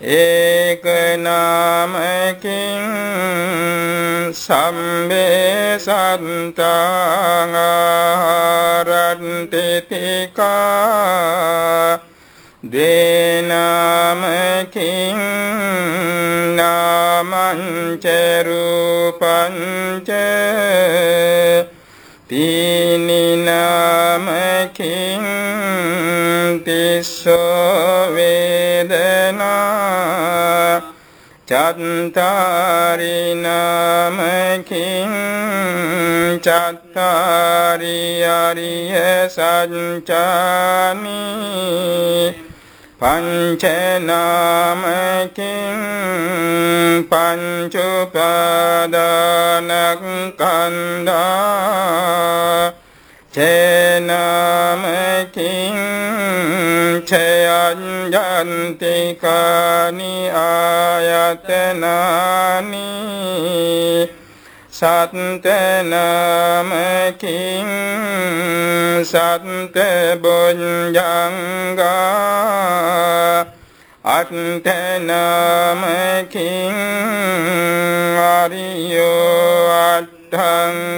ඒක නාමකින් සම්බේ සන්තං ආරන්ති තිකා දේනාමකින් නාමං චරූපං ච තීනිනාමකින් තිස්සෝ වේදනා චත්තාරිනාමකින් චත්තාරි අරිය සංචානි පංචනාමකින් පංචුපාදානකන්දා චේනාමකින් චයංජන්තිකානි ආයතනානි සත්තනමකින් සත්ත බොඤ්ජංගා අත්තනමකින්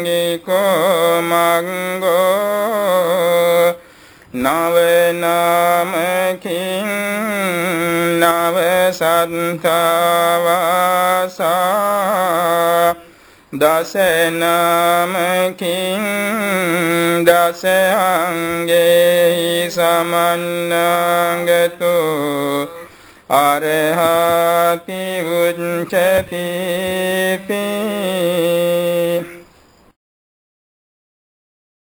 අට්ඨංගිකෝ මංගෝ නවනාමකින් නව සත්තාවාසා දසනාමකින් දසංගේ සමන්නගතු අරහති උච්චති